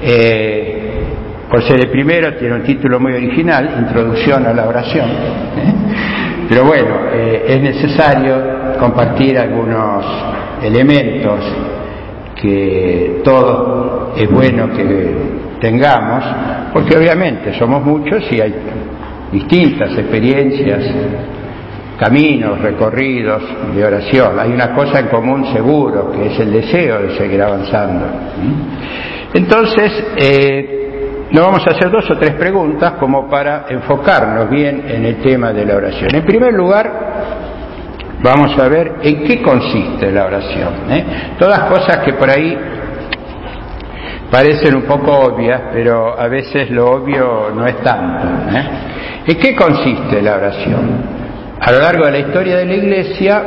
Eh, ser el primero, tiene un título muy original, Introducción a la oración. Pero bueno, eh, es necesario compartir algunos elementos que todo es bueno que tengamos, porque obviamente somos muchos y hay distintas experiencias, caminos, recorridos de oración. Hay una cosa en común seguro, que es el deseo de seguir avanzando. Entonces, eh, nos vamos a hacer dos o tres preguntas como para enfocarnos bien en el tema de la oración. En primer lugar, vamos a ver en qué consiste la oración. ¿eh? Todas cosas que por ahí parecen un poco obvias, pero a veces lo obvio no es tanto. ¿eh? ¿En qué consiste la oración? A lo largo de la historia de la Iglesia,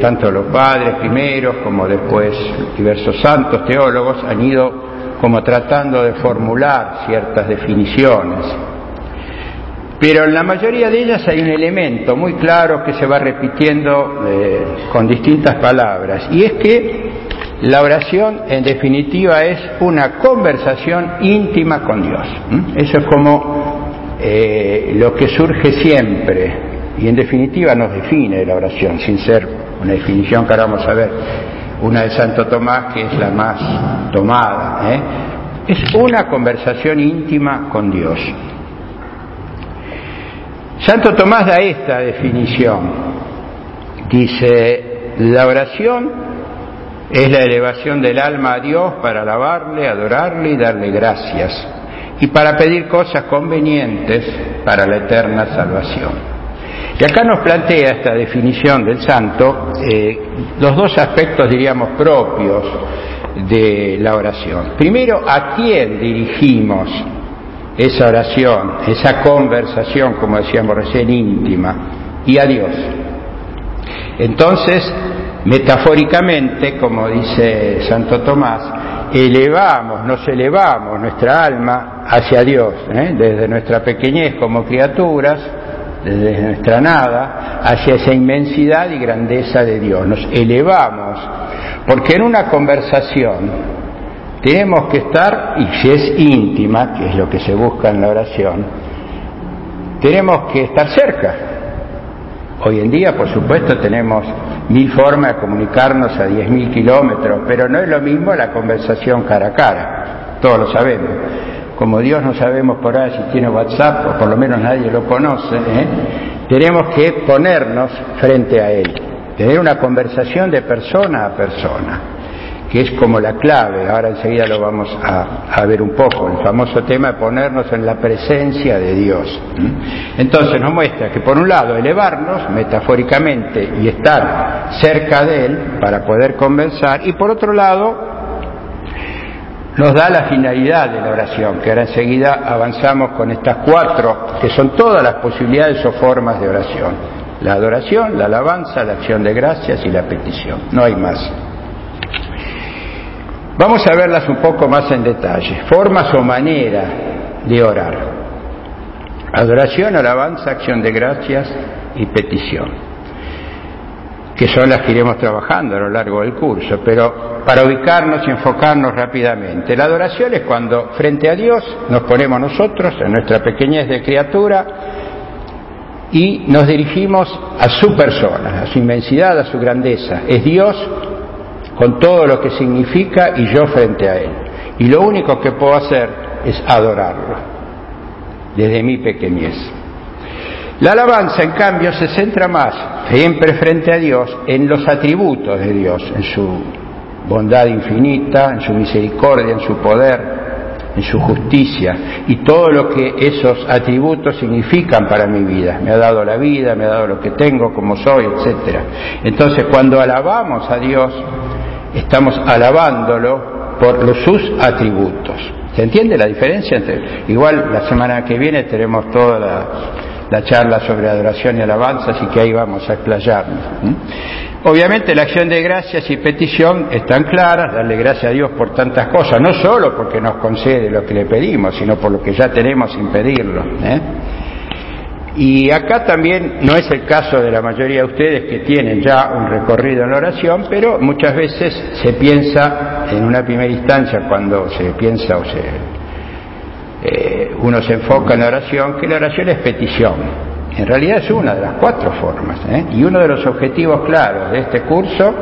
tanto los padres primeros como después diversos santos teólogos han ido como tratando de formular ciertas definiciones. Pero en la mayoría de ellas hay un elemento muy claro que se va repitiendo eh, con distintas palabras, y es que la oración en definitiva es una conversación íntima con Dios. Eso es como eh, lo que surge siempre y en definitiva nos define la oración, sin ser una definición que ahora vamos a ver, una de Santo Tomás que es la más tomada. ¿eh? Es una conversación íntima con Dios. Santo Tomás da esta definición. Dice, la oración es la elevación del alma a Dios para alabarle, adorarle y darle gracias, y para pedir cosas convenientes para la eterna salvación. Y acá nos plantea esta definición del santo eh, los dos aspectos, diríamos, propios de la oración. Primero, ¿a quién dirigimos esa oración, esa conversación, como decíamos recién, íntima? Y a Dios. Entonces, metafóricamente, como dice Santo Tomás, elevamos, nos elevamos nuestra alma hacia Dios, ¿eh? desde nuestra pequeñez como criaturas, desde nuestra nada hacia esa inmensidad y grandeza de Dios. Nos elevamos, porque en una conversación tenemos que estar, y si es íntima, que es lo que se busca en la oración, tenemos que estar cerca. Hoy en día, por supuesto, tenemos mil formas de comunicarnos a diez mil kilómetros, pero no es lo mismo la conversación cara a cara, todos lo sabemos como Dios no sabemos por ahí si tiene WhatsApp, o por lo menos nadie lo conoce, ¿eh? tenemos que ponernos frente a Él, tener una conversación de persona a persona, que es como la clave, ahora enseguida lo vamos a, ver un poco, el famoso tema de ponernos en la presencia de Dios. Entonces nos muestra que por un lado elevarnos metafóricamente y estar cerca de Él para poder conversar, y por otro lado nos da la finalidad de la oración, que ahora enseguida avanzamos con estas cuatro, que son todas las posibilidades o formas de oración. La adoración, la alabanza, la acción de gracias y la petición. No hay más. Vamos a verlas un poco más en detalle. Formas o manera de orar. Adoración, alabanza, acción de gracias y petición que son las que iremos trabajando a lo largo del curso, pero para ubicarnos y enfocarnos rápidamente. La adoración es cuando frente a Dios nos ponemos nosotros, en nuestra pequeñez de criatura, y nos dirigimos a su persona, a su inmensidad, a su grandeza. Es Dios con todo lo que significa y yo frente a Él. Y lo único que puedo hacer es adorarlo, desde mi pequeñez. La alabanza, en cambio, se centra más, siempre frente a Dios, en los atributos de Dios, en su bondad infinita, en su misericordia, en su poder, en su justicia y todo lo que esos atributos significan para mi vida. Me ha dado la vida, me ha dado lo que tengo, como soy, etc. Entonces, cuando alabamos a Dios, estamos alabándolo por los, sus atributos. ¿Se entiende la diferencia? Entre, igual la semana que viene tenemos toda la la charla sobre adoración y alabanza, así que ahí vamos a explayarnos. Obviamente la acción de gracias y petición están claras, darle gracias a Dios por tantas cosas, no solo porque nos concede lo que le pedimos, sino por lo que ya tenemos sin pedirlo. ¿eh? Y acá también no es el caso de la mayoría de ustedes que tienen ya un recorrido en la oración, pero muchas veces se piensa en una primera instancia cuando se piensa o se, eh, uno se enfoca en la oración, que la oración es petición. En realidad es una de las cuatro formas. ¿eh? Y uno de los objetivos claros de este curso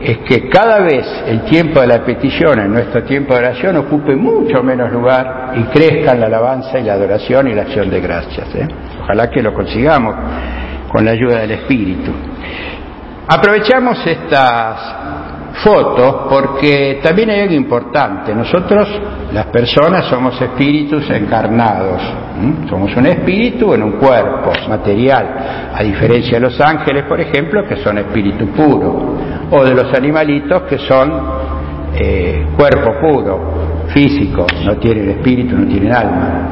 es que cada vez el tiempo de la petición en nuestro tiempo de oración ocupe mucho menos lugar y crezca la alabanza y la adoración y la acción de gracias. ¿eh? Ojalá que lo consigamos con la ayuda del Espíritu. Aprovechamos estas fotos porque también hay algo importante. Nosotros, las personas, somos espíritus encarnados. Somos un espíritu en un cuerpo material, a diferencia de los ángeles, por ejemplo, que son espíritu puro, o de los animalitos que son eh, cuerpo puro, físico, no tienen espíritu, no tienen alma.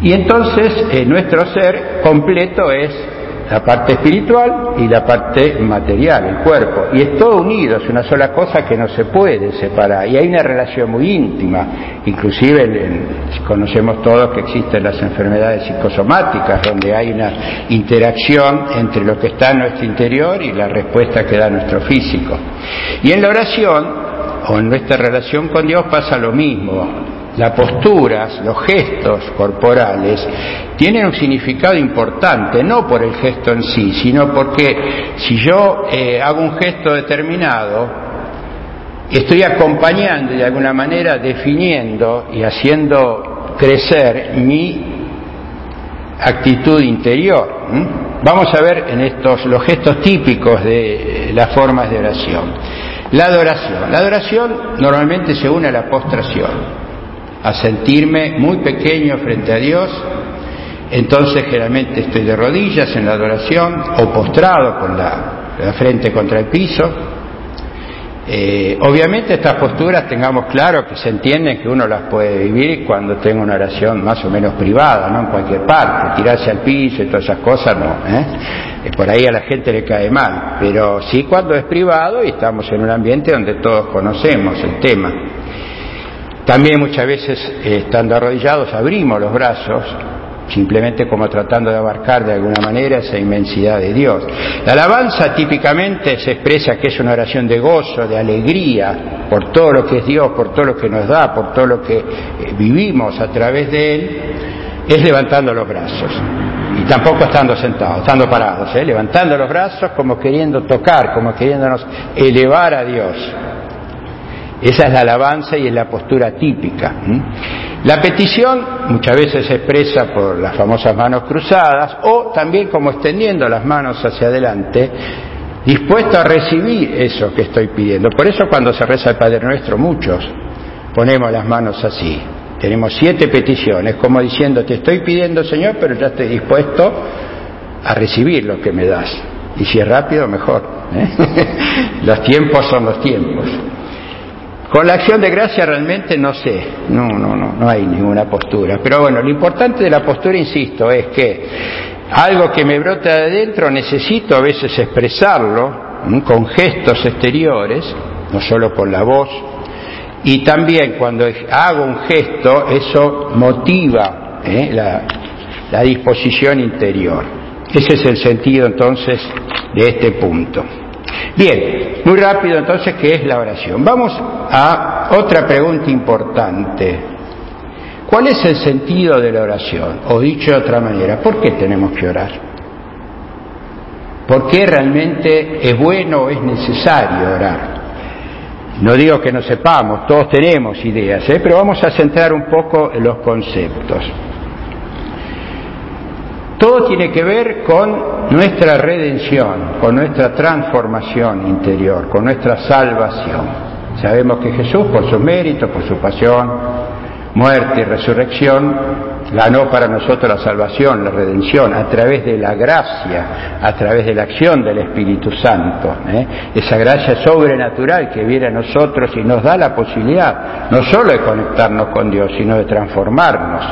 Y entonces eh, nuestro ser completo es la parte espiritual y la parte material, el cuerpo. Y es todo unido, es una sola cosa que no se puede separar. Y hay una relación muy íntima, inclusive conocemos todos que existen las enfermedades psicosomáticas, donde hay una interacción entre lo que está en nuestro interior y la respuesta que da nuestro físico. Y en la oración, o en nuestra relación con Dios, pasa lo mismo las posturas, los gestos corporales, tienen un significado importante, no por el gesto en sí, sino porque si yo eh, hago un gesto determinado, estoy acompañando y de alguna manera definiendo y haciendo crecer mi actitud interior. Vamos a ver en estos los gestos típicos de las formas de oración. La adoración. La adoración normalmente se une a la postración a sentirme muy pequeño frente a Dios, entonces generalmente estoy de rodillas en la adoración o postrado con la, frente contra el piso. Eh, obviamente estas posturas tengamos claro que se entienden que uno las puede vivir cuando tenga una oración más o menos privada, no en cualquier parte, tirarse al piso y todas esas cosas no. ¿eh? eh por ahí a la gente le cae mal, pero sí cuando es privado y estamos en un ambiente donde todos conocemos el tema. También muchas veces, eh, estando arrodillados, abrimos los brazos, simplemente como tratando de abarcar de alguna manera esa inmensidad de Dios. La alabanza típicamente se expresa que es una oración de gozo, de alegría, por todo lo que es Dios, por todo lo que nos da, por todo lo que eh, vivimos a través de Él, es levantando los brazos. Y tampoco estando sentados, estando parados, ¿eh? levantando los brazos como queriendo tocar, como queriéndonos elevar a Dios. Esa es la alabanza y es la postura típica. La petición muchas veces expresa por las famosas manos cruzadas o también como extendiendo las manos hacia adelante, dispuesto a recibir eso que estoy pidiendo. Por eso cuando se reza el Padre Nuestro, muchos ponemos las manos así. Tenemos siete peticiones, como diciendo, te estoy pidiendo Señor, pero ya estoy dispuesto a recibir lo que me das. Y si es rápido, mejor. ¿eh? los tiempos son los tiempos. Con la acción de gracia realmente no sé, no, no, no, no hay ninguna postura. Pero bueno, lo importante de la postura, insisto, es que algo que me brota de adentro necesito a veces expresarlo con gestos exteriores, no solo por la voz, y también cuando hago un gesto, eso motiva ¿eh? la, la disposición interior. Ese es el sentido entonces de este punto. Bien, muy rápido entonces, ¿qué es la oración? Vamos a otra pregunta importante. ¿Cuál es el sentido de la oración? O dicho de otra manera, ¿por qué tenemos que orar? ¿Por qué realmente es bueno o es necesario orar? No digo que no sepamos, todos tenemos ideas, ¿eh? pero vamos a centrar un poco en los conceptos. Todo tiene que ver con nuestra redención, con nuestra transformación interior, con nuestra salvación. Sabemos que Jesús, por sus méritos, por su pasión, muerte y resurrección, ganó para nosotros la salvación, la redención, a través de la gracia, a través de la acción del Espíritu Santo. ¿eh? Esa gracia sobrenatural que viene a nosotros y nos da la posibilidad no solo de conectarnos con Dios, sino de transformarnos.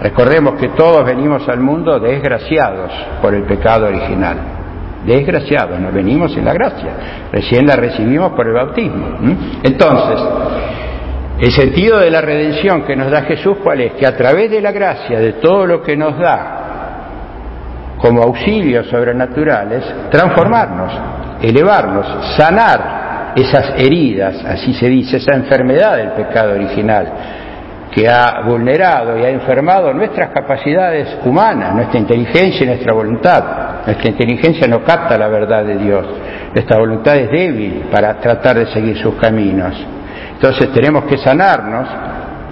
Recordemos que todos venimos al mundo desgraciados por el pecado original. Desgraciados, nos venimos en la gracia. Recién la recibimos por el bautismo. Entonces, el sentido de la redención que nos da Jesús, ¿cuál es? Que a través de la gracia, de todo lo que nos da como auxilios sobrenaturales, transformarnos, elevarnos, sanar esas heridas, así se dice, esa enfermedad del pecado original que ha vulnerado y ha enfermado nuestras capacidades humanas, nuestra inteligencia y nuestra voluntad. Nuestra inteligencia no capta la verdad de Dios, nuestra voluntad es débil para tratar de seguir sus caminos. Entonces tenemos que sanarnos,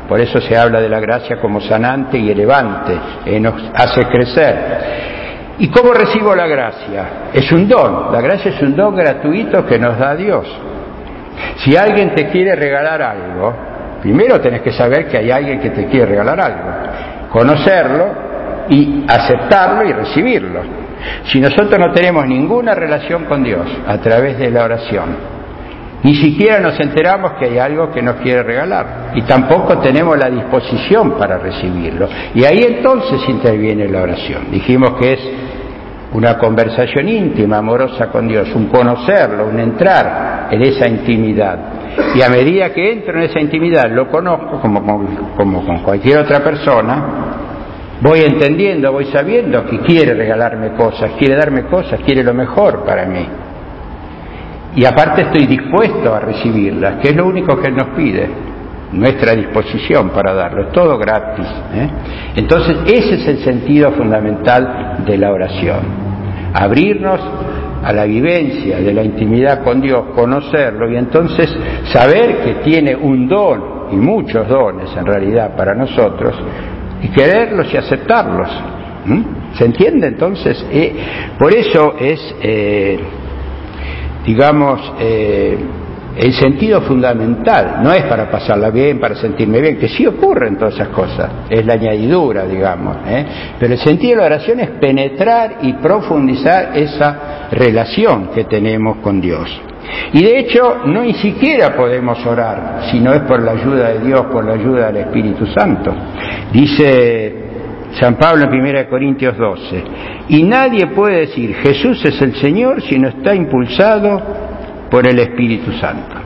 por eso se habla de la gracia como sanante y elevante, eh, nos hace crecer. ¿Y cómo recibo la gracia? Es un don, la gracia es un don gratuito que nos da Dios. Si alguien te quiere regalar algo, Primero tenés que saber que hay alguien que te quiere regalar algo, conocerlo y aceptarlo y recibirlo. Si nosotros no tenemos ninguna relación con Dios a través de la oración, ni siquiera nos enteramos que hay algo que nos quiere regalar y tampoco tenemos la disposición para recibirlo. Y ahí entonces interviene la oración. Dijimos que es una conversación íntima, amorosa con Dios, un conocerlo, un entrar en esa intimidad. Y a medida que entro en esa intimidad, lo conozco como, como, con cualquier otra persona, voy entendiendo, voy sabiendo que quiere regalarme cosas, quiere darme cosas, quiere lo mejor para mí. Y aparte estoy dispuesto a recibirlas, que es lo único que nos pide, nuestra disposición para darlo, es todo gratis. ¿eh? Entonces ese es el sentido fundamental de la oración, abrirnos a la vivencia de la intimidad con Dios, conocerlo y entonces saber que tiene un don y muchos dones en realidad para nosotros y quererlos y aceptarlos. ¿Se entiende entonces? Eh, por eso es, eh, digamos, eh, el sentido fundamental no es para pasarla bien, para sentirme bien, que sí ocurren todas esas cosas, es la añadidura, digamos. ¿eh? Pero el sentido de la oración es penetrar y profundizar esa relación que tenemos con Dios. Y de hecho, no ni siquiera podemos orar si no es por la ayuda de Dios, por la ayuda del Espíritu Santo. Dice San Pablo en 1 Corintios 12, y nadie puede decir Jesús es el Señor si no está impulsado por el Espíritu Santo.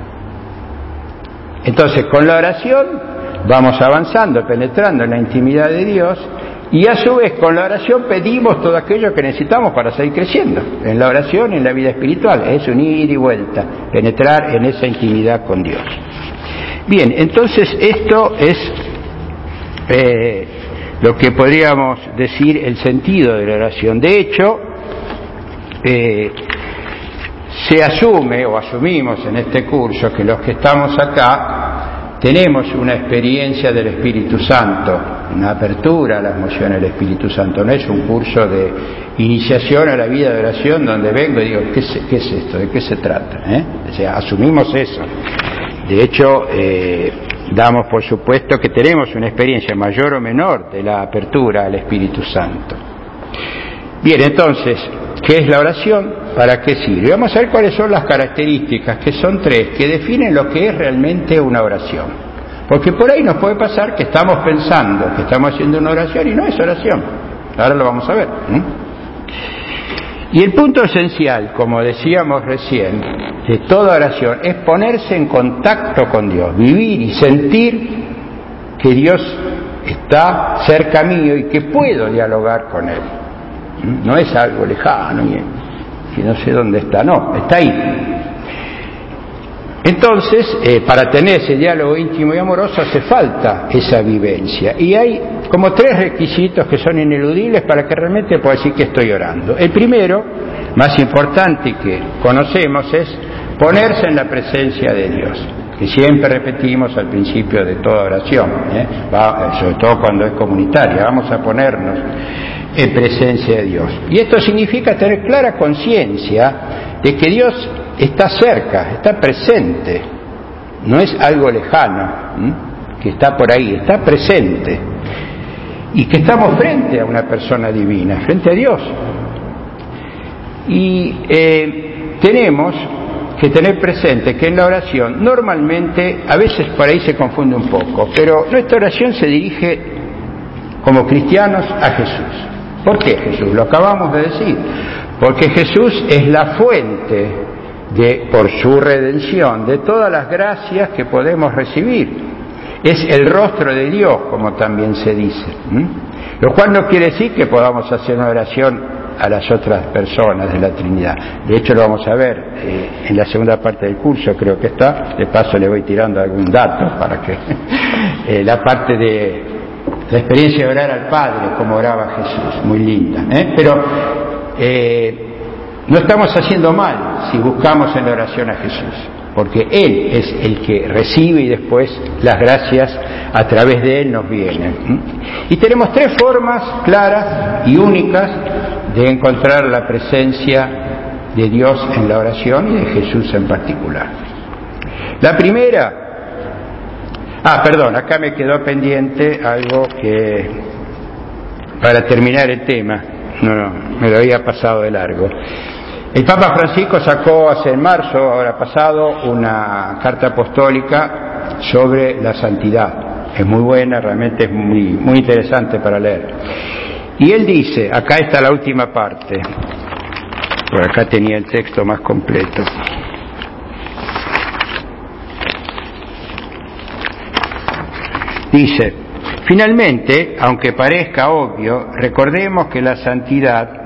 Entonces, con la oración vamos avanzando, penetrando en la intimidad de Dios y a su vez con la oración pedimos todo aquello que necesitamos para seguir creciendo, en la oración en la vida espiritual. Es un ir y vuelta, penetrar en esa intimidad con Dios. Bien, entonces esto es eh, lo que podríamos decir el sentido de la oración. De hecho, eh, se asume o asumimos en este curso que los que estamos acá tenemos una experiencia del Espíritu Santo, una apertura a las emociones del Espíritu Santo. No es un curso de iniciación a la vida de oración donde vengo y digo, ¿qué es, esto? ¿De qué se trata? ¿Eh? O sea, asumimos eso. De hecho, eh, damos por supuesto que tenemos una experiencia mayor o menor de la apertura al Espíritu Santo. Bien, entonces, ¿qué es la oración? ¿Para qué sirve? Vamos a ver cuáles son las características, que son tres, que definen lo que es realmente una oración. Porque por ahí nos puede pasar que estamos pensando que estamos haciendo una oración y no es oración. Ahora lo vamos a ver. Y el punto esencial, como decíamos recién, de toda oración es ponerse en contacto con Dios, vivir y sentir que Dios está cerca mío y que puedo dialogar con Él. No es algo lejano que no sé dónde está, no, está ahí. Entonces, eh, para tener ese diálogo íntimo y amoroso hace falta esa vivencia. Y hay como tres requisitos que son ineludibles para que realmente pueda decir que estoy orando. El primero, más importante que conocemos, es ponerse en la presencia de Dios, que siempre repetimos al principio de toda oración, ¿eh? sobre todo cuando es comunitaria. Vamos a ponernos en presencia de Dios. Y esto significa tener clara conciencia de que Dios está cerca, está presente, no es algo lejano, que está por ahí, está presente. Y que estamos frente a una persona divina, frente a Dios. Y eh, tenemos que tener presente que en la oración normalmente, a veces por ahí se confunde un poco, pero nuestra oración se dirige como cristianos a Jesús. ¿Por qué Jesús? Lo acabamos de decir. Porque Jesús es la fuente de, por su redención, de todas las gracias que podemos recibir. Es el rostro de Dios, como también se dice. Lo cual no quiere decir que podamos hacer una oración a las otras personas de la Trinidad. De hecho, lo vamos a ver eh, en la segunda parte del curso, creo que está. De paso, le voy tirando algún dato para que eh, la parte de la experiencia de orar al Padre, como oraba Jesús, muy linda. ¿eh? Pero no estamos haciendo mal si buscamos en la oración a Jesús porque Él es el que recibe y después las gracias a través de Él nos vienen. Y tenemos tres formas claras y únicas de encontrar la presencia de Dios en la oración y de Jesús en particular. La primera, ah, perdón, acá me quedó pendiente algo que, para terminar el tema, no, no, me lo había pasado de largo. El Papa Francisco sacó hace en marzo, ahora pasado, una carta apostólica sobre la santidad. Es muy buena, realmente es muy, muy interesante para leer. Y él dice, acá está la última parte, por acá tenía el texto más completo. Dice, finalmente, aunque parezca obvio, recordemos que la santidad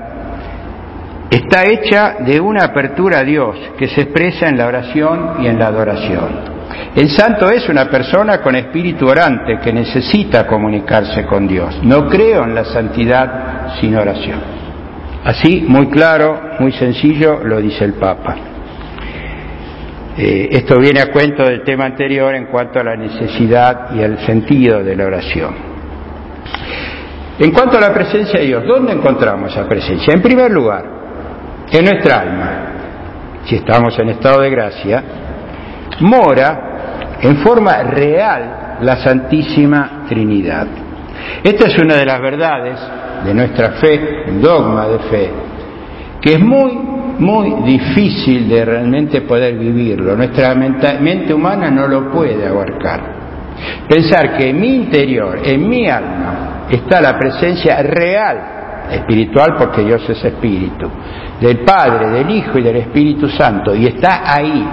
está hecha de una apertura a Dios que se expresa en la oración y en la adoración. El santo es una persona con espíritu orante que necesita comunicarse con Dios. No creo en la santidad sin oración. Así, muy claro, muy sencillo, lo dice el Papa. Eh, esto viene a cuento del tema anterior en cuanto a la necesidad y el sentido de la oración. En cuanto a la presencia de Dios, ¿dónde encontramos esa presencia? En primer lugar, en nuestra alma, si estamos en estado de gracia, mora en forma real la Santísima Trinidad. Esta es una de las verdades de nuestra fe, dogma de fe, que es muy, muy difícil de realmente poder vivirlo. Nuestra mente humana no lo puede abarcar. Pensar que en mi interior, en mi alma, está la presencia real espiritual porque Dios es espíritu, del Padre, del Hijo y del Espíritu Santo, y está ahí,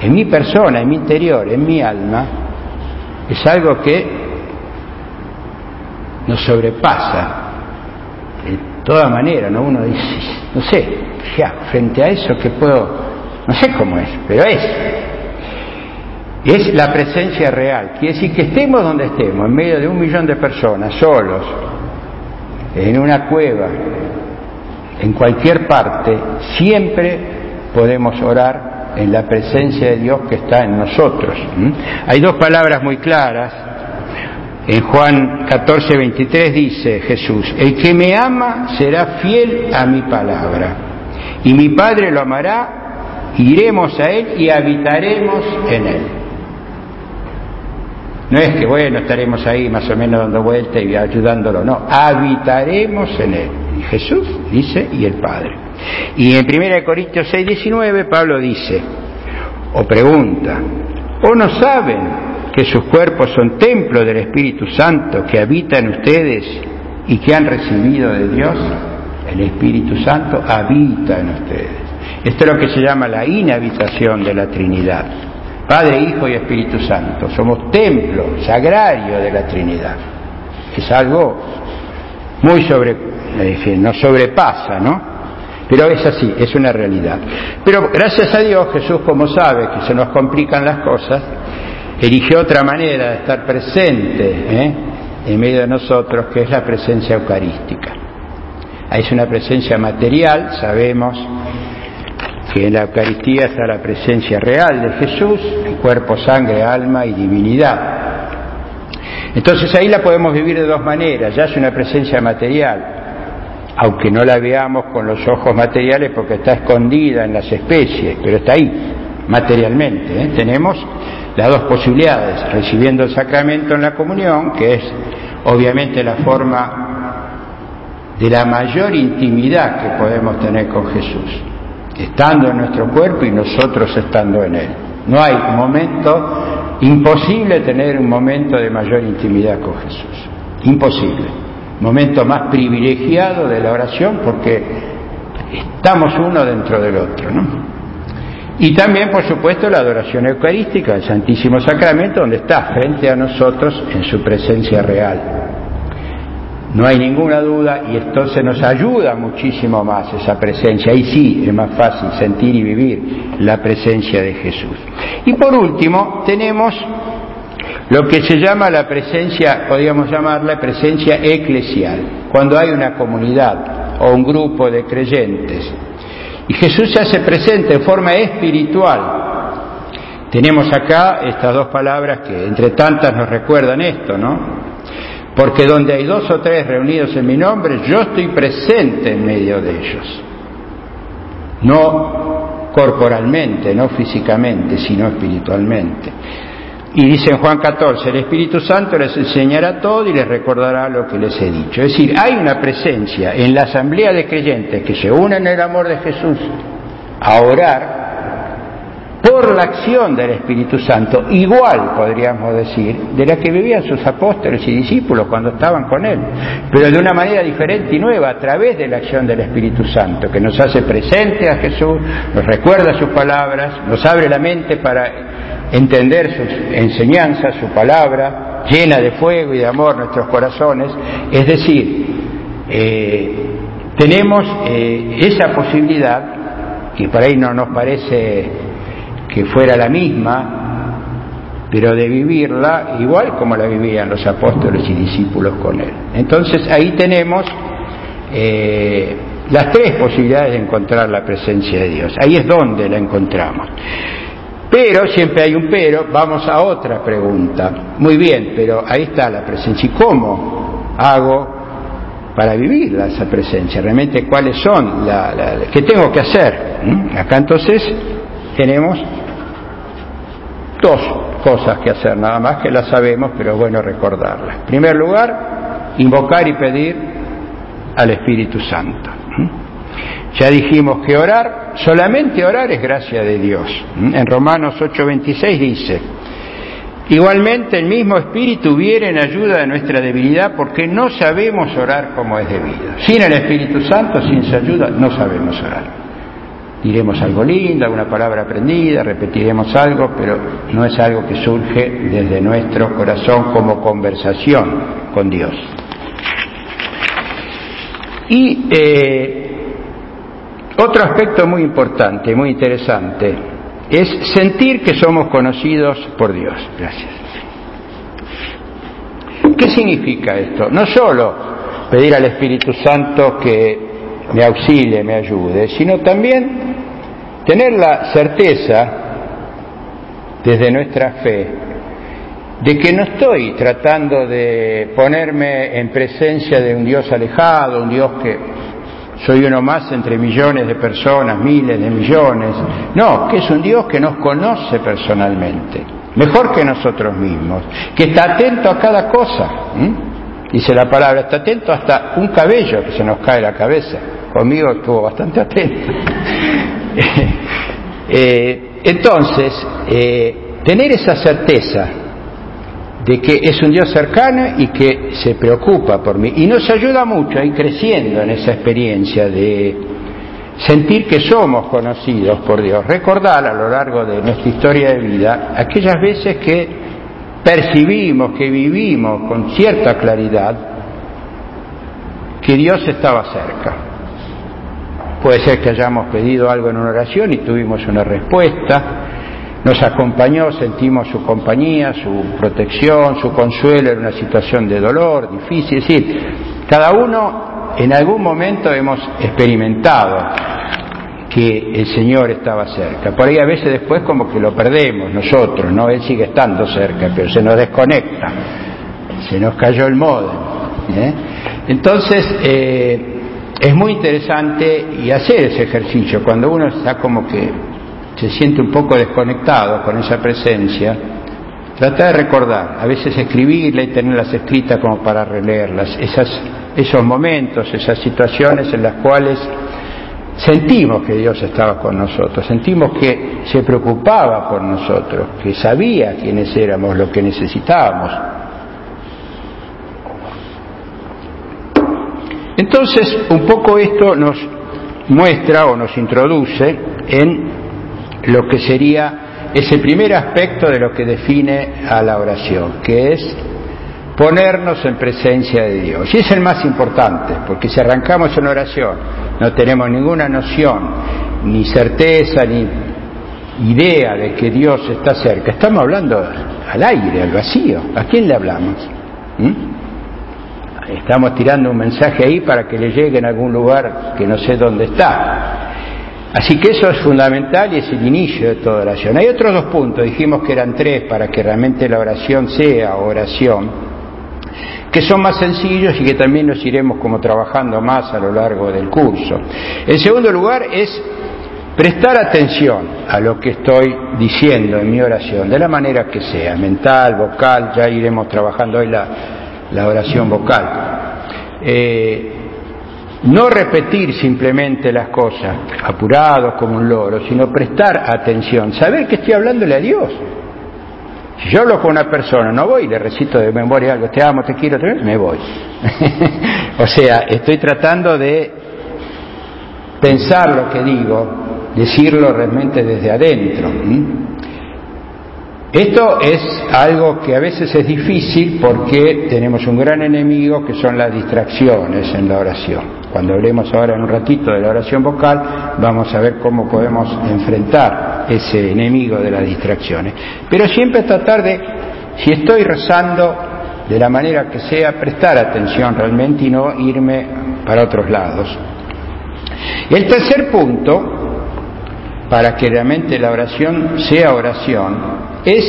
en mi persona, en mi interior, en mi alma, es algo que nos sobrepasa de toda manera, ¿no? Uno dice, no sé, ya, frente a eso que puedo, no sé cómo es, pero es. Es la presencia real, quiere decir que estemos donde estemos, en medio de un millón de personas, solos, en una cueva, en cualquier parte, siempre podemos orar en la presencia de Dios que está en nosotros. Hay dos palabras muy claras. En Juan 14, 23 dice Jesús, el que me ama será fiel a mi palabra, y mi Padre lo amará, iremos a Él y habitaremos en Él. No es que, bueno, estaremos ahí más o menos dando vueltas y ayudándolo, no, habitaremos en Él. Y Jesús dice, y el Padre. Y en 1 Corintios 6, 19, Pablo dice, o pregunta, ¿o no saben que sus cuerpos son templo del Espíritu Santo que habita en ustedes y que han recibido de Dios? El Espíritu Santo habita en ustedes. Esto es lo que se llama la inhabitación de la Trinidad. Padre, Hijo y Espíritu Santo. Somos templo sagrario de la Trinidad. Es algo muy sobre, nos sobrepasa, ¿no? Pero es así, es una realidad. Pero gracias a Dios, Jesús, como sabe que se nos complican las cosas, eligió otra manera de estar presente ¿eh? en medio de nosotros, que es la presencia eucarística. Es una presencia material, sabemos que en la Eucaristía está la presencia real de Jesús, cuerpo, sangre, alma y divinidad. Entonces ahí la podemos vivir de dos maneras, ya es una presencia material, aunque no la veamos con los ojos materiales porque está escondida en las especies, pero está ahí, materialmente. ¿eh? Tenemos las dos posibilidades, recibiendo el sacramento en la comunión, que es obviamente la forma de la mayor intimidad que podemos tener con Jesús estando en nuestro cuerpo y nosotros estando en él. No hay momento imposible tener un momento de mayor intimidad con Jesús. Imposible. Momento más privilegiado de la oración porque estamos uno dentro del otro, ¿no? Y también, por supuesto, la adoración eucarística, el Santísimo Sacramento, donde está frente a nosotros en su presencia real. No hay ninguna duda y entonces nos ayuda muchísimo más esa presencia. Ahí sí es más fácil sentir y vivir la presencia de Jesús. Y por último tenemos lo que se llama la presencia, podríamos llamarla presencia eclesial, cuando hay una comunidad o un grupo de creyentes. Y Jesús se hace presente en forma espiritual. Tenemos acá estas dos palabras que entre tantas nos recuerdan esto, ¿no? Porque donde hay dos o tres reunidos en mi nombre, yo estoy presente en medio de ellos. No corporalmente, no físicamente, sino espiritualmente. Y dice en Juan 14, el Espíritu Santo les enseñará todo y les recordará lo que les he dicho. Es decir, hay una presencia en la asamblea de creyentes que se unen en el amor de Jesús a orar por la acción del Espíritu Santo, igual podríamos decir, de la que vivían sus apóstoles y discípulos cuando estaban con Él, pero de una manera diferente y nueva, a través de la acción del Espíritu Santo, que nos hace presente a Jesús, nos recuerda sus palabras, nos abre la mente para entender sus enseñanzas, su palabra, llena de fuego y de amor nuestros corazones, es decir, eh, tenemos eh, esa posibilidad, que por ahí no nos parece que fuera la misma, pero de vivirla igual como la vivían los apóstoles y discípulos con él. Entonces ahí tenemos eh, las tres posibilidades de encontrar la presencia de Dios. Ahí es donde la encontramos. Pero, siempre hay un pero, vamos a otra pregunta. Muy bien, pero ahí está la presencia. ¿Y cómo hago para vivir esa presencia? Realmente, ¿cuáles son? ¿Qué tengo que hacer? ¿Mm? Acá entonces tenemos dos cosas que hacer, nada más que las sabemos, pero es bueno recordarlas. En primer lugar, invocar y pedir al Espíritu Santo. Ya dijimos que orar, solamente orar es gracia de Dios. En Romanos 8:26 dice, igualmente el mismo Espíritu viene en ayuda de nuestra debilidad porque no sabemos orar como es debido. Sin el Espíritu Santo, sin su ayuda, no sabemos orar diremos algo lindo, alguna palabra aprendida, repetiremos algo, pero no es algo que surge desde nuestro corazón como conversación con Dios. Y eh, otro aspecto muy importante, muy interesante, es sentir que somos conocidos por Dios. Gracias. ¿Qué significa esto? No solo pedir al Espíritu Santo que me auxilie, me ayude, sino también Tener la certeza desde nuestra fe de que no estoy tratando de ponerme en presencia de un Dios alejado, un Dios que soy uno más entre millones de personas, miles de millones. No, que es un Dios que nos conoce personalmente, mejor que nosotros mismos, que está atento a cada cosa. Dice la palabra, está atento hasta un cabello que se nos cae la cabeza. Conmigo estuvo bastante atento. Eh, entonces, eh, tener esa certeza de que es un Dios cercano y que se preocupa por mí. Y nos ayuda mucho a ir creciendo en esa experiencia de sentir que somos conocidos por Dios. Recordar a lo largo de nuestra historia de vida aquellas veces que percibimos, que vivimos con cierta claridad que Dios estaba cerca. Puede ser que hayamos pedido algo en una oración y tuvimos una respuesta. Nos acompañó, sentimos su compañía, su protección, su consuelo en una situación de dolor difícil. Es decir, cada uno en algún momento hemos experimentado que el Señor estaba cerca. Por ahí a veces después como que lo perdemos nosotros, ¿no? Él sigue estando cerca, pero se nos desconecta, se nos cayó el módem. ¿eh? Entonces, eh, es muy interesante y hacer ese ejercicio. Cuando uno está como que se siente un poco desconectado con esa presencia, tratar de recordar, a veces escribirla y tenerlas escritas como para releerlas, esas, esos momentos, esas situaciones en las cuales sentimos que Dios estaba con nosotros, sentimos que se preocupaba por nosotros, que sabía quiénes éramos, lo que necesitábamos. Entonces, un poco esto nos muestra o nos introduce en lo que sería ese primer aspecto de lo que define a la oración, que es ponernos en presencia de Dios. Y es el más importante, porque si arrancamos una oración, no tenemos ninguna noción, ni certeza, ni idea de que Dios está cerca. Estamos hablando al aire, al vacío. ¿A quién le hablamos? ¿Mm? Estamos tirando un mensaje ahí para que le llegue en algún lugar que no sé dónde está. Así que eso es fundamental y es el inicio de toda oración. Hay otros dos puntos, dijimos que eran tres para que realmente la oración sea oración, que son más sencillos y que también nos iremos como trabajando más a lo largo del curso. En segundo lugar es prestar atención a lo que estoy diciendo en mi oración, de la manera que sea, mental, vocal, ya iremos trabajando hoy la, la oración vocal. Eh, no repetir simplemente las cosas apurados como un loro, sino prestar atención, saber que estoy hablándole a Dios. Si yo hablo con una persona, no voy y le recito de memoria algo, te amo, te quiero, te me voy. o sea, estoy tratando de pensar lo que digo, decirlo realmente desde adentro. Esto es algo que a veces es difícil porque tenemos un gran enemigo que son las distracciones en la oración. Cuando hablemos ahora en un ratito de la oración vocal, vamos a ver cómo podemos enfrentar ese enemigo de las distracciones. Pero siempre tratar de, si estoy rezando de la manera que sea, prestar atención realmente y no irme para otros lados. El tercer punto, para que realmente la oración sea oración, es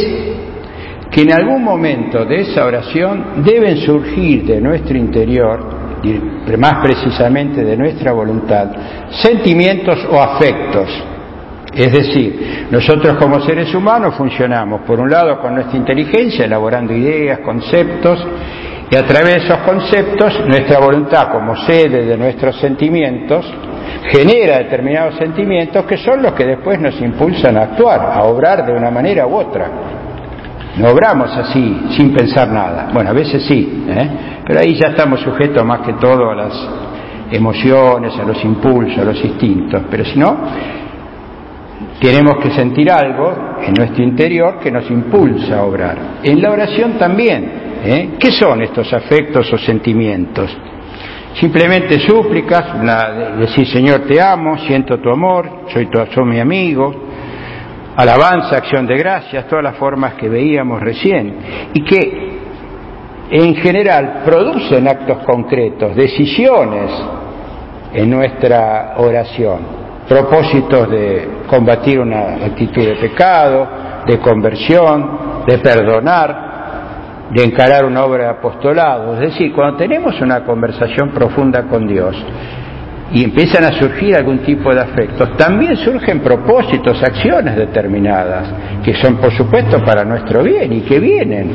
que en algún momento de esa oración deben surgir de nuestro interior más precisamente de nuestra voluntad, sentimientos o afectos. Es decir, nosotros como seres humanos funcionamos, por un lado, con nuestra inteligencia, elaborando ideas, conceptos, y a través de esos conceptos, nuestra voluntad, como sede de nuestros sentimientos, genera determinados sentimientos que son los que después nos impulsan a actuar, a obrar de una manera u otra. No obramos así, sin pensar nada. Bueno, a veces sí, ¿eh? pero ahí ya estamos sujetos más que todo a las emociones, a los impulsos, a los instintos. Pero si no, tenemos que sentir algo en nuestro interior que nos impulsa a obrar. En la oración también. ¿eh? ¿Qué son estos afectos o sentimientos? Simplemente súplicas, decir Señor te amo, siento tu amor, soy, tu, soy mi amigo, alabanza, acción de gracias, todas las formas que veíamos recién, y que en general producen actos concretos, decisiones en nuestra oración, propósitos de combatir una actitud de pecado, de conversión, de perdonar, de encarar una obra de apostolado. Es decir, cuando tenemos una conversación profunda con Dios, y empiezan a surgir algún tipo de afectos, también surgen propósitos, acciones determinadas, que son por supuesto para nuestro bien y que vienen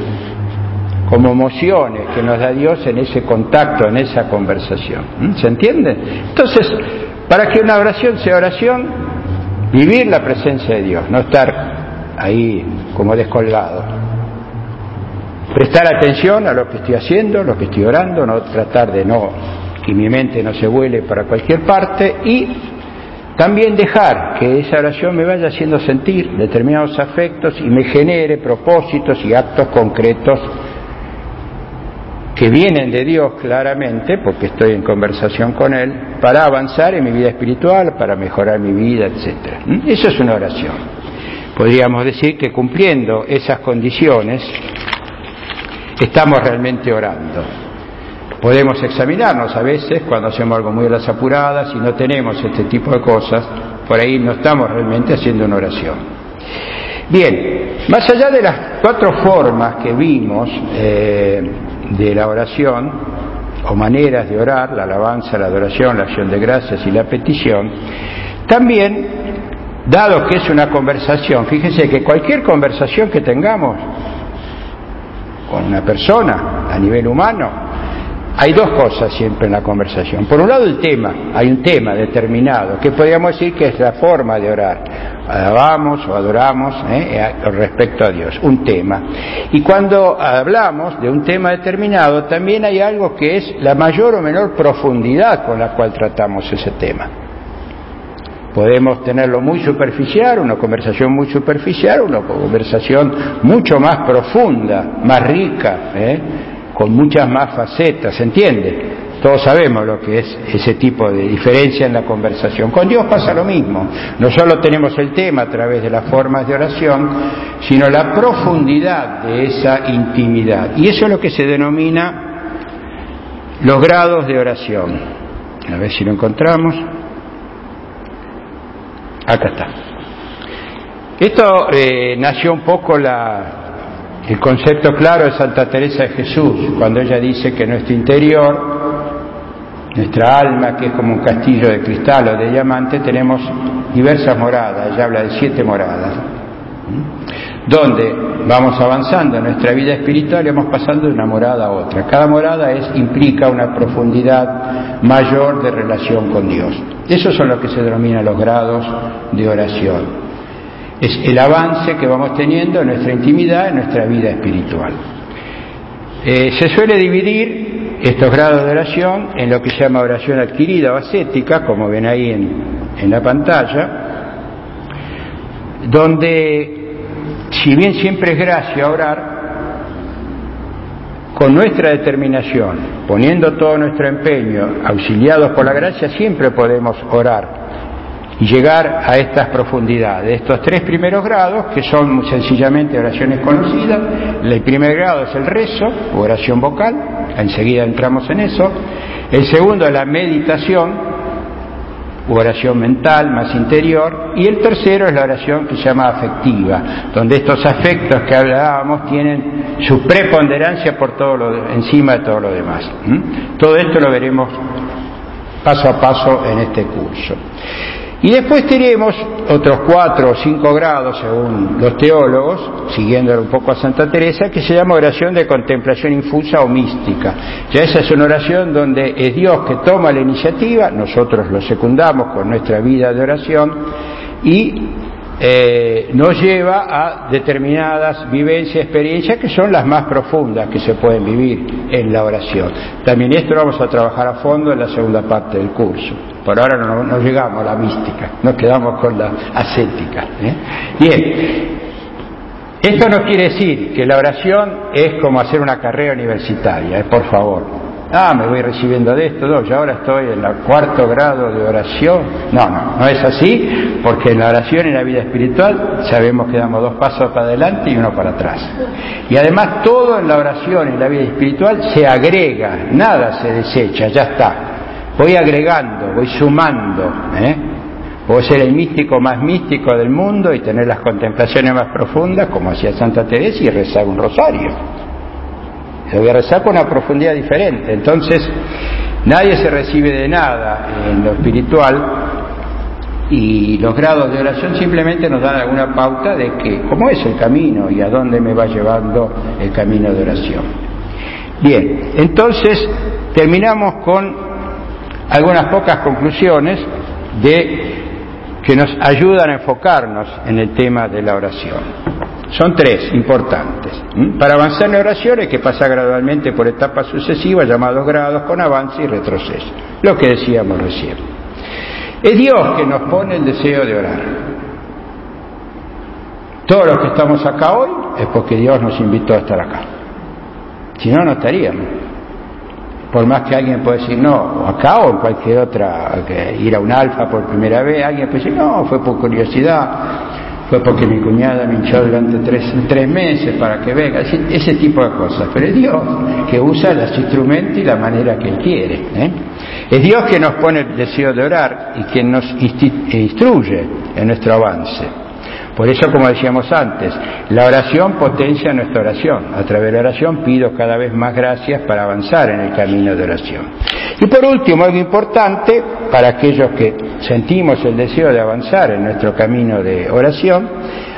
como emociones que nos da Dios en ese contacto, en esa conversación. ¿Mm? ¿Se entiende? Entonces, para que una oración sea oración, vivir la presencia de Dios, no estar ahí como descolgado. Prestar atención a lo que estoy haciendo, lo que estoy orando, no tratar de no y mi mente no se vuele para cualquier parte y también dejar que esa oración me vaya haciendo sentir determinados afectos y me genere propósitos y actos concretos que vienen de Dios claramente, porque estoy en conversación con Él, para avanzar en mi vida espiritual, para mejorar mi vida, etc. Eso es una oración. Podríamos decir que cumpliendo esas condiciones estamos realmente orando. Podemos examinarnos a veces cuando hacemos algo muy a las apuradas y no tenemos este tipo de cosas, por ahí no estamos realmente haciendo una oración. Bien, más allá de las cuatro formas que vimos eh, de la oración, o maneras de orar, la alabanza, la adoración, la acción de gracias y la petición, también, dado que es una conversación, fíjense que cualquier conversación que tengamos con una persona a nivel humano, hay dos cosas siempre en la conversación. Por un lado el tema, hay un tema determinado, que podríamos decir que es la forma de orar. Alabamos o adoramos ¿eh? eh respecto a Dios, un tema. Y cuando hablamos de un tema determinado, también hay algo que es la mayor o menor profundidad con la cual tratamos ese tema. Podemos tenerlo muy superficial, una conversación muy superficial, una conversación mucho más profunda, más rica. ¿eh? con muchas más facetas, ¿se entiende? Todos sabemos lo que es ese tipo de diferencia en la conversación. Con Dios pasa lo mismo. No solo tenemos el tema a través de las formas de oración, sino la profundidad de esa intimidad. Y eso es lo que se denomina los grados de oración. A ver si lo encontramos. Acá está. Esto eh, nació un poco la, el concepto claro de Santa Teresa de Jesús, cuando ella dice que nuestro interior nuestra alma, que es como un castillo de cristal o de diamante, tenemos diversas moradas, ella habla de siete moradas, donde vamos avanzando en nuestra vida espiritual y vamos pasando de una morada a otra. Cada morada es, implica una profundidad mayor de relación con Dios. Esos son los que se denominan los grados de oración. Es el avance que vamos teniendo en nuestra intimidad, en nuestra vida espiritual. Eh, se suele dividir estos grados de oración en lo que se llama oración adquirida o ascética, como ven ahí en, la pantalla, donde, si bien siempre es gracia orar, con nuestra determinación, poniendo todo nuestro empeño, auxiliados por la gracia, siempre podemos orar y llegar a estas profundidades. Estos tres primeros grados, que son sencillamente oraciones conocidas, el primer grado es el rezo, oración vocal, enseguida entramos en eso, el segundo es la meditación, oración mental más interior, y el tercero es la oración que se llama afectiva, donde estos afectos que hablábamos tienen su preponderancia por todo lo, encima de todo lo demás. Todo esto lo veremos paso a paso en este curso. Y después tenemos otros cuatro o cinco grados, según los teólogos, siguiendo un poco a Santa Teresa, que se llama oración de contemplación infusa o mística. Ya esa es una oración donde es Dios que toma la iniciativa, nosotros lo secundamos con nuestra vida de oración y eh, nos lleva a determinadas vivencias, experiencias que son las más profundas que se pueden vivir en la oración. También esto lo vamos a trabajar a fondo en la segunda parte del curso. Por ahora no, llegamos a la mística, nos quedamos con la ascética. ¿eh? Bien, esto no quiere decir que la oración es como hacer una carrera universitaria, ¿eh? por favor ah, me voy recibiendo de esto, no, yo ahora estoy en el cuarto grado de oración. No, no, no es así, porque en la oración y en la vida espiritual sabemos que damos dos pasos para adelante y uno para atrás. Y además todo en la oración y en la vida espiritual se agrega, nada se desecha, ya está. Voy agregando, voy sumando. ¿eh? Puedo ser el místico más místico del mundo y tener las contemplaciones más profundas, como hacía Santa Teresa, y rezar un rosario. Lo voy a rezar con una profundidad diferente. Entonces, nadie se recibe de nada en lo espiritual y los grados de oración simplemente nos dan alguna pauta de que cómo es el camino y a dónde me va llevando el camino de oración. Bien, entonces terminamos con algunas pocas conclusiones que nos ayudan a enfocarnos en el tema de la oración. Son tres importantes. Para avanzar en la oración hay que pasar gradualmente por etapas sucesivas llamados grados con avance y retroceso. Lo que decíamos recién. Es Dios que nos pone el deseo de orar. Todos los que estamos acá hoy es porque Dios nos invitó a estar acá. Si no, no estaríamos. Por más que alguien pueda decir, no, acá o en cualquier otra, que ir a un alfa por primera vez, alguien puede decir, no, fue por curiosidad, fue porque mi cuñada me hinchó durante tres, meses para que venga, ese, tipo de cosas. Pero es Dios que usa los instrumentos y la manera que Él quiere. ¿eh? Es Dios que nos pone el deseo de orar y quien nos instruye en nuestro avance. Por eso, como decíamos antes, la oración potencia nuestra oración. A través de la oración pido cada vez más gracias para avanzar en el camino de oración. Y por último, algo importante para aquellos que sentimos el deseo de avanzar en nuestro camino de oración,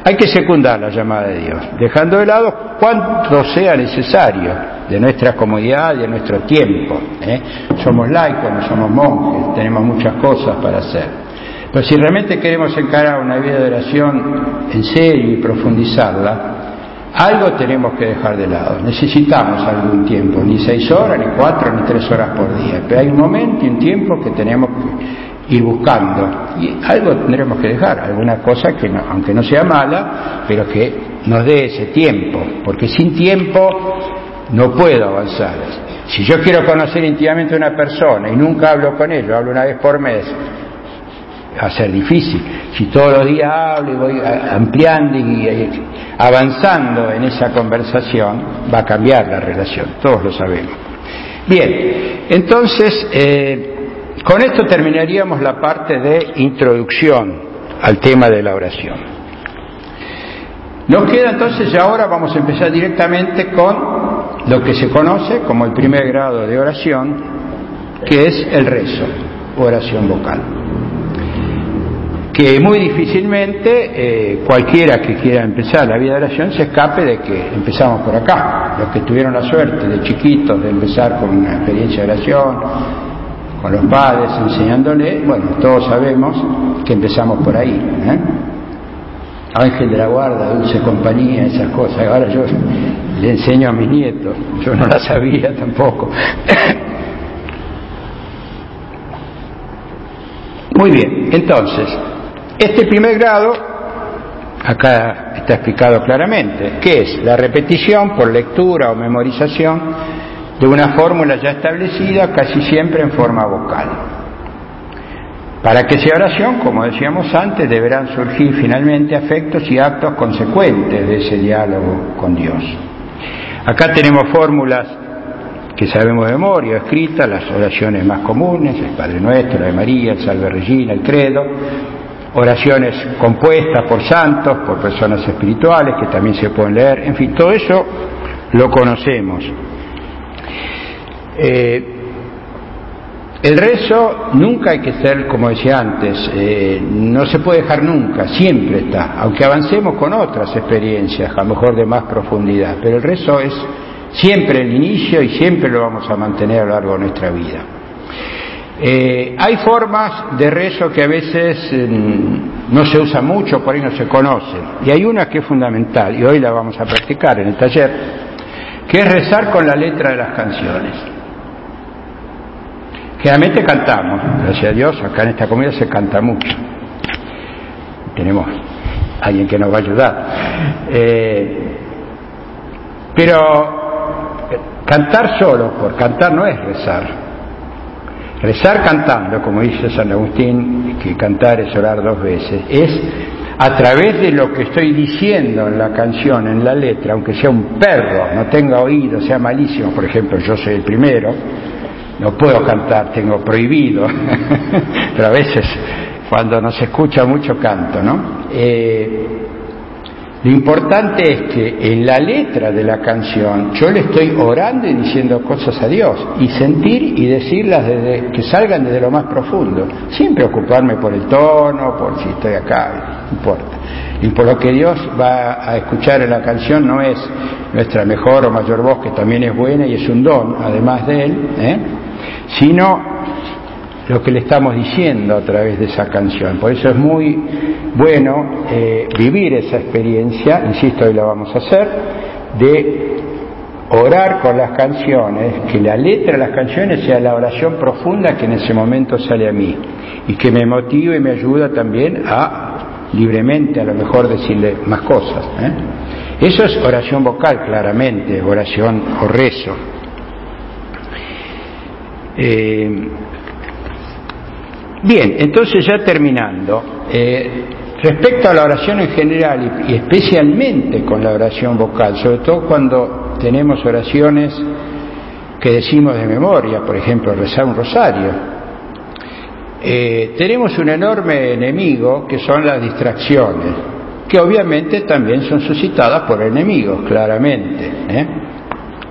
hay que secundar la llamada de Dios, dejando de lado cuanto sea necesario de nuestra comodidad de nuestro tiempo. ¿eh? Somos laicos, no somos monjes, tenemos muchas cosas para hacer. Pero si realmente queremos encarar una vida de oración en serio y profundizarla, algo tenemos que dejar de lado. Necesitamos algún tiempo, ni seis horas, ni cuatro, ni tres horas por día. Pero hay un momento y un tiempo que tenemos que ir buscando. Y algo tendremos que dejar, alguna cosa que, aunque no sea mala, pero que nos dé ese tiempo. Porque sin tiempo no puedo avanzar. Si yo quiero conocer íntimamente a una persona y nunca hablo con ellos, hablo una vez por mes, a ser difícil. Si todos los días hablo y voy ampliando y avanzando en esa conversación, va a cambiar la relación, todos lo sabemos. Bien, entonces, eh, con esto terminaríamos la parte de introducción al tema de la oración. Nos queda entonces, y ahora vamos a empezar directamente con lo que se conoce como el primer grado de oración, que es el rezo, oración vocal que muy difícilmente eh, cualquiera que quiera empezar la vida de oración se escape de que empezamos por acá. Los que tuvieron la suerte de chiquitos de empezar con una experiencia de oración, con los padres enseñándole, bueno, todos sabemos que empezamos por ahí. ¿eh? Ángel de la guarda, dulce compañía, esas cosas. Ahora yo le enseño a mis nietos, yo no la sabía tampoco. Muy bien, entonces, este primer grado, acá está explicado claramente, ¿qué es? La repetición por lectura o memorización de una fórmula ya establecida, casi siempre en forma vocal. Para que sea oración, como decíamos antes, deberán surgir finalmente afectos y actos consecuentes de ese diálogo con Dios. Acá tenemos fórmulas que sabemos de memoria, escritas, las oraciones más comunes, el Padre Nuestro, la de María, el Salve Regina, el Credo, oraciones compuestas por santos, por personas espirituales que también se pueden leer, en fin, todo eso lo conocemos. Eh, el rezo nunca hay que ser, como decía antes, eh, no se puede dejar nunca, siempre está, aunque avancemos con otras experiencias, a lo mejor de más profundidad, pero el rezo es siempre el inicio y siempre lo vamos a mantener a lo largo de nuestra vida. Eh, hay formas de rezo que a veces mm, no se usa mucho, por ahí no se conocen, y hay una que es fundamental, y hoy la vamos a practicar en el taller, que es rezar con la letra de las canciones. Generalmente cantamos, gracias a Dios, acá en esta comida se canta mucho. Tenemos alguien que nos va a ayudar. Eh, pero cantar solo por cantar no es rezar. Rezar cantando, como dice San Agustín, que cantar es orar dos veces, es a través de lo que estoy diciendo en la canción, en la letra, aunque sea un perro, no tenga oído, sea malísimo, por ejemplo, yo soy el primero, no puedo cantar, tengo prohibido, pero a veces cuando no se escucha mucho canto, ¿no? Eh, lo importante es que en la letra de la canción yo le estoy orando y diciendo cosas a Dios y sentir y decirlas desde, que salgan desde lo más profundo, sin preocuparme por el tono, por si estoy acá, no importa. Y por lo que Dios va a escuchar en la canción no es nuestra mejor o mayor voz, que también es buena y es un don, además de Él, ¿eh? sino lo que le estamos diciendo a través de esa canción. Por eso es muy bueno eh, vivir esa experiencia, insisto, hoy lo vamos a hacer, de orar con las canciones, que la letra de las canciones sea la oración profunda que en ese momento sale a mí y que me motiva y me ayuda también a libremente a lo mejor decirle más cosas. ¿eh? Eso es oración vocal, claramente, oración o rezo. Eh, Bien, entonces ya terminando, eh, respecto a la oración en general y, especialmente con la oración vocal, sobre todo cuando tenemos oraciones que decimos de memoria, por ejemplo, rezar un rosario, eh, tenemos un enorme enemigo que son las distracciones, que obviamente también son suscitadas por enemigos, claramente, ¿eh?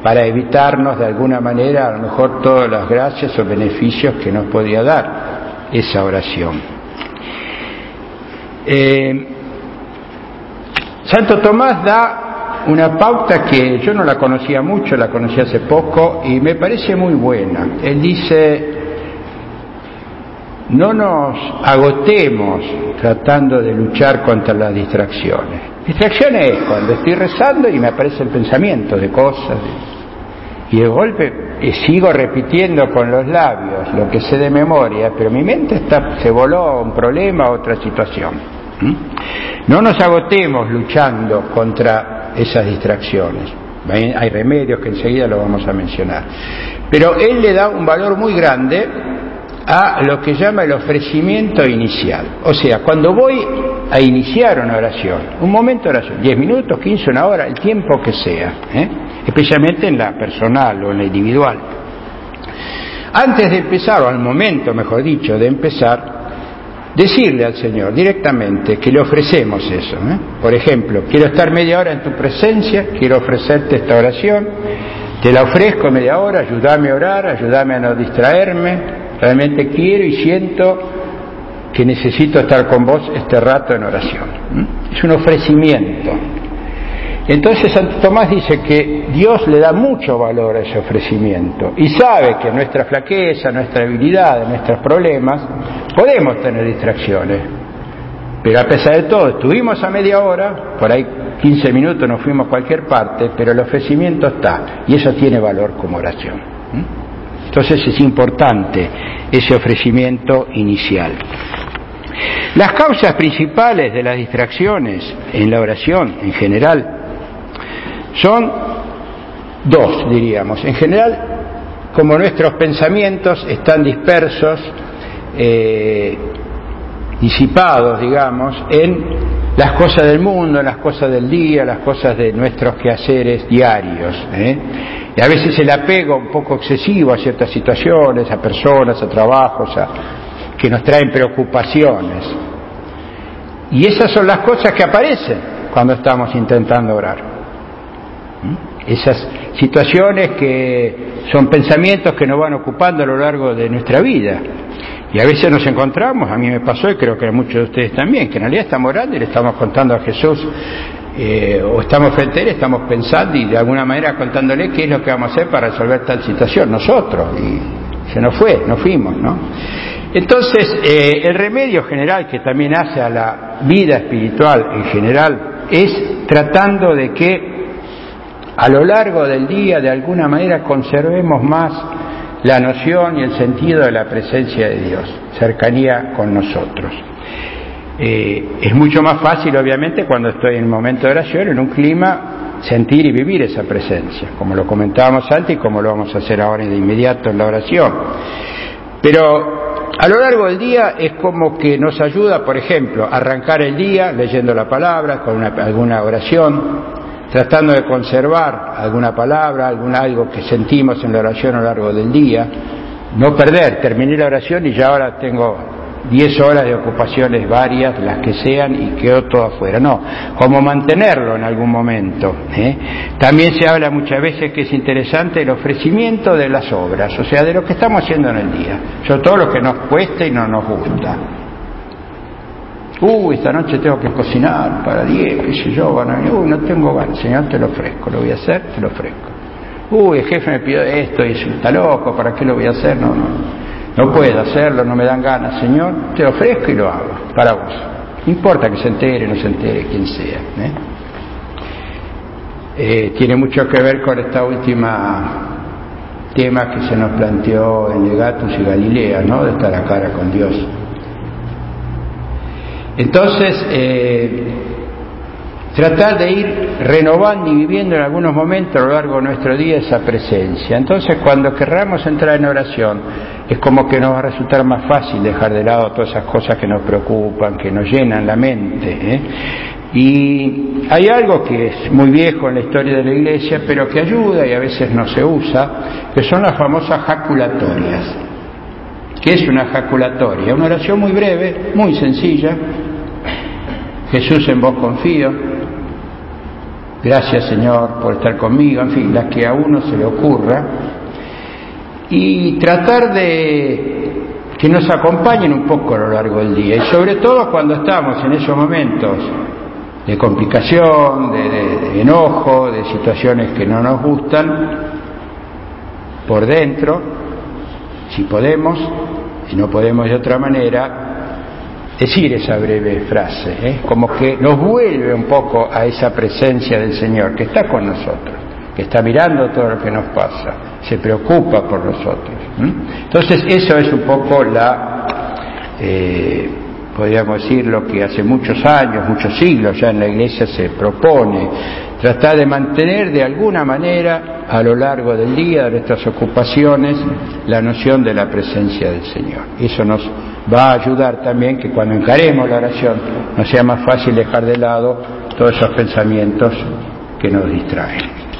para evitarnos de alguna manera a lo mejor todas las gracias o beneficios que nos podría dar esa oración. Eh, Santo Tomás da una pauta que yo no la conocía mucho, la conocí hace poco y me parece muy buena. Él dice, no nos agotemos tratando de luchar contra las distracciones. Distracciones es cuando estoy rezando y me aparece el pensamiento de cosas, y de golpe sigo repitiendo con los labios lo que sé de memoria, pero mi mente está, se voló a un problema, a otra situación. No nos agotemos luchando contra esas distracciones. Hay remedios que enseguida lo vamos a mencionar. Pero él le da un valor muy grande a lo que llama el ofrecimiento inicial. O sea, cuando voy a iniciar una oración, un momento de oración, 10 minutos, 15, una hora, el tiempo que sea, ¿eh? especialmente en la personal o en la individual. Antes de empezar, o al momento, mejor dicho, de empezar, decirle al Señor directamente que le ofrecemos eso. ¿eh? Por ejemplo, quiero estar media hora en tu presencia, quiero ofrecerte esta oración, te la ofrezco media hora, ayúdame a orar, ayúdame a no distraerme, realmente quiero y siento que necesito estar con vos este rato en oración. Es un ofrecimiento. Entonces Santo Tomás dice que Dios le da mucho valor a ese ofrecimiento y sabe que nuestra flaqueza, nuestra debilidad, nuestros problemas, podemos tener distracciones. Pero a pesar de todo, estuvimos a media hora, por ahí 15 minutos nos fuimos a cualquier parte, pero el ofrecimiento está y eso tiene valor como oración. Entonces es importante ese ofrecimiento inicial. Las causas principales de las distracciones en la oración en general son dos, diríamos. En general, como nuestros pensamientos están dispersos, eh, disipados, digamos, en las cosas del mundo, en las cosas del día, las cosas de nuestros quehaceres diarios. ¿eh? Y a veces el apego un poco excesivo a ciertas situaciones, a personas, a trabajos, a, que nos traen preocupaciones. Y esas son las cosas que aparecen cuando estamos intentando orar. ¿Mm? Esas situaciones que son pensamientos que nos van ocupando a lo largo de nuestra vida. Y a veces nos encontramos, a mí me pasó y creo que a muchos de ustedes también, que en realidad estamos orando y le estamos contando a Jesús eh, o estamos frente a él, estamos pensando y de alguna manera contándole qué es lo que vamos a hacer para resolver tal situación, nosotros, y se nos fue, nos fuimos, ¿no? Entonces, eh, el remedio general que también hace a la vida espiritual en general es tratando de que a lo largo del día de alguna manera conservemos más la noción y el sentido de la presencia de Dios, cercanía con nosotros. Eh, es mucho más fácil, obviamente, cuando estoy en un momento de oración, en un clima, sentir y vivir esa presencia, como lo comentábamos antes y como lo vamos a hacer ahora de inmediato en la oración. Pero a lo largo del día es como que nos ayuda, por ejemplo, a arrancar el día leyendo la palabra, con alguna oración, tratando de conservar alguna palabra, algún algo que sentimos en la oración a lo largo del día, no perder, terminé la oración y ya ahora tengo diez horas de ocupaciones varias, las que sean, y quedó todo afuera. No, como mantenerlo en algún momento. ¿eh? También se habla muchas veces que es interesante el ofrecimiento de las obras, o sea, de lo que estamos haciendo en el día, sobre todo lo que nos cuesta y no nos gusta. Uy, esta noche tengo que cocinar para diez, qué sé yo, van a venir. Uy, no tengo ganas, Señor, te lo ofrezco, lo voy a hacer, te lo ofrezco. Uy, el jefe me pidió esto y está loco, ¿para qué lo voy a hacer? No, no no puedo hacerlo, no me dan ganas, Señor, te ofrezco y lo hago, para vos. No importa que se entere, no se entere, quien sea. ¿eh? Eh, tiene mucho que ver con esta última tema que se nos planteó en Legatus y Galilea, ¿no? De estar a cara con Dios. Entonces, eh, tratar de ir renovando y viviendo en algunos momentos a lo largo de nuestro día esa presencia. Entonces, cuando querramos entrar en oración, es como que nos va a resultar más fácil dejar de lado todas esas cosas que nos preocupan, que nos llenan la mente. ¿eh? Y hay algo que es muy viejo en la historia de la iglesia, pero que ayuda y a veces no se usa, que son las famosas jaculatorias. ¿Qué es una jaculatoria? Una oración muy breve, muy sencilla. Jesús en vos confío, Gracias Señor por estar conmigo, en fin, las que a uno se le ocurra. Y tratar de que nos acompañen un poco a lo largo del día. Y sobre todo cuando estamos en esos momentos de complicación, de, enojo, de situaciones que no nos gustan, por dentro, si podemos, si no podemos de otra manera, decir esa breve frase, ¿eh? como que nos vuelve un poco a esa presencia del Señor que está con nosotros, está mirando todo lo que nos pasa, se preocupa por nosotros. Entonces eso es un poco la, eh, podríamos decir lo que hace muchos años, muchos siglos ya en la Iglesia se propone, tratar de mantener de alguna manera a lo largo del día, de nuestras ocupaciones, la noción de la presencia del Señor. Eso nos va a ayudar también que cuando encaremos la oración nos sea más fácil dejar de lado todos esos pensamientos que nos distraen.